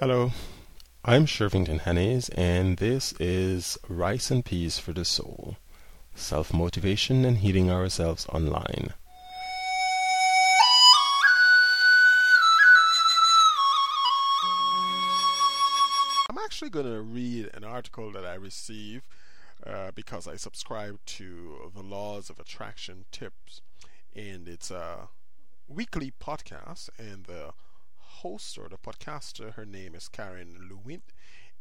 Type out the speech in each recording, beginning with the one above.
Hello, I'm Shervington Hannes, and this is Rice and Peas for the Soul Self Motivation and Healing Ourselves Online. I'm actually going to read an article that I received uh, because I subscribe to the Laws of Attraction Tips, and it's a weekly podcast, and the host or the podcaster. Her name is Karen Luniw,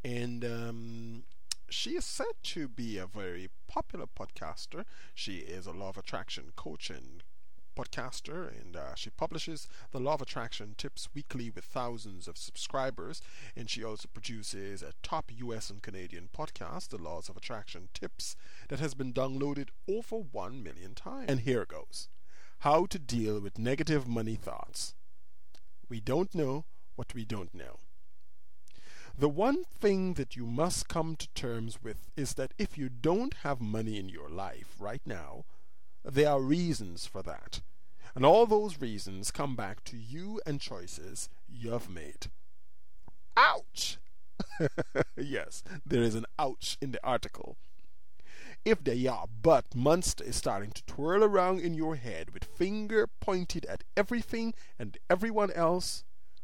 and um, she is said to be a very popular podcaster. She is a law of attraction coach and podcaster, and uh, she publishes the Law of Attraction tips weekly with thousands of subscribers. And she also produces a top US and Canadian podcast, The Laws of Attraction Tips, that has been downloaded over 1 million times. And here it goes How to Deal with Negative Money Thoughts. We don't know what we don't know. The one thing that you must come to terms with is that if you don't have money in your life right now, there are reasons for that. And all those reasons come back to you and choices you've made. Ouch! yes, there is an ouch in the article. If they are, but monster is starting to twirl around in your head with finger pointed at everything and everyone else,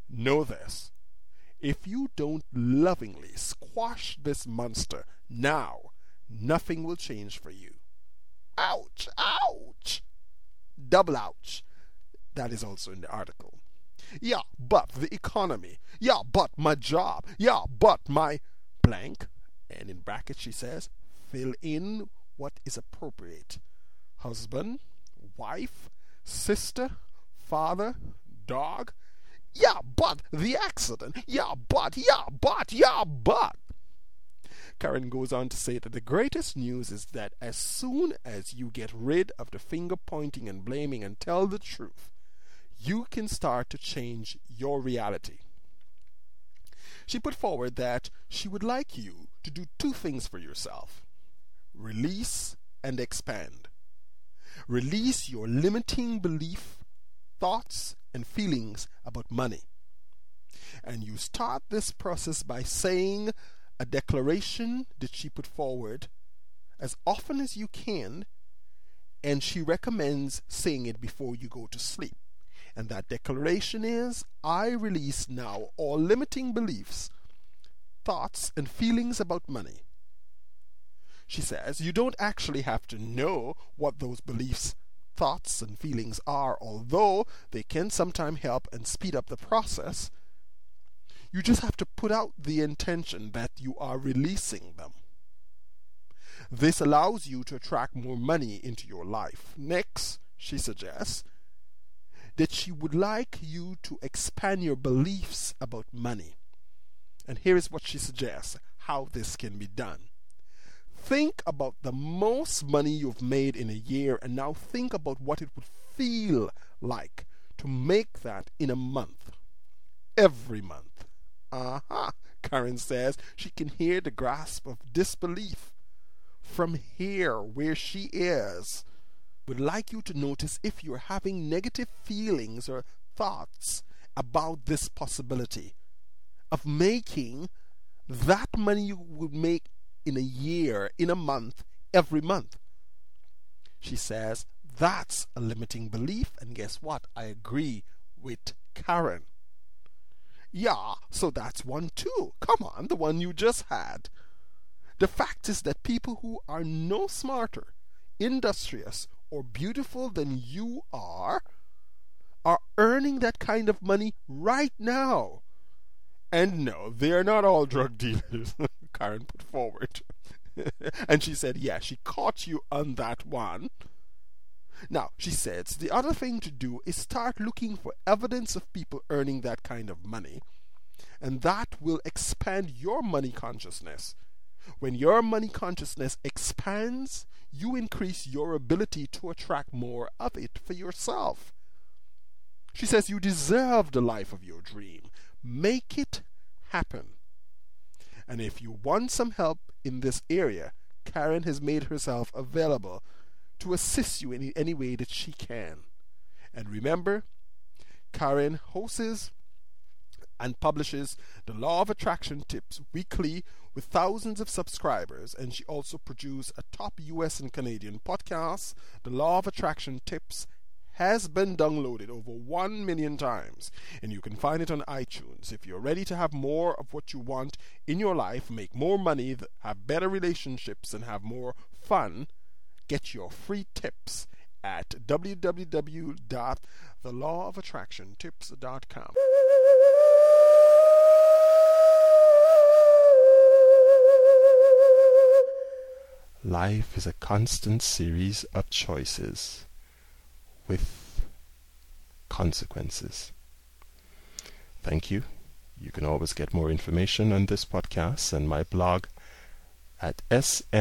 know this. If you don't lovingly squash this monster now, nothing will change for you. Ouch! Ouch! Double ouch. That is also in the article. Yeah, but the economy. Yeah, but my job. Yeah, but my blank. And in brackets she says, fill in what is appropriate husband, wife, sister, father, dog. Yeah, but the accident. Yeah, but, yeah, but, yeah, but. Karen goes on to say that the greatest news is that as soon as you get rid of the finger pointing and blaming and tell the truth, you can start to change your reality. She put forward that she would like you to do two things for yourself release and expand. Release your limiting belief, thoughts, and feelings about money. And you start this process by saying a declaration that she put forward as often as you can, and she recommends saying it before you go to sleep. And that declaration is I release now all limiting beliefs, thoughts, and feelings about money she says, you don't actually have to know what those beliefs, thoughts, and feelings are, although they can sometimes help and speed up the process. You just have to put out the intention that you are releasing them. This allows you to attract more money into your life. Next, she suggests that she would like you to expand your beliefs about money. And here is what she suggests how this can be done. Think about the most money you've made in a year and now think about what it would feel like to make that in a month. Every month. Aha, uh-huh. Karen says she can hear the grasp of disbelief from here where she is. Would like you to notice if you're having negative feelings or thoughts about this possibility of making that money you would make in a year, in a month, every month. She says, that's a limiting belief, and guess what? I agree with Karen. Yeah, so that's one too. Come on, the one you just had. The fact is that people who are no smarter, industrious, or beautiful than you are are earning that kind of money right now. And no, they're not all drug dealers. Karen put forward. and she said, Yeah, she caught you on that one. Now, she says, the other thing to do is start looking for evidence of people earning that kind of money. And that will expand your money consciousness. When your money consciousness expands, you increase your ability to attract more of it for yourself. She says you deserve the life of your dream. Make it happen. And if you want some help in this area, Karen has made herself available to assist you in any way that she can. And remember, Karen hosts and publishes the Law of Attraction tips weekly with thousands of subscribers. And she also produces a top US and Canadian podcast, The Law of Attraction Tips has been downloaded over 1 million times, and you can find it on iTunes. If you're ready to have more of what you want in your life, make more money, have better relationships, and have more fun, get your free tips at www.thelawofattractiontips.com. Life is a constant series of choices with consequences. Thank you. You can always get more information on this podcast and my blog at smahoo.com.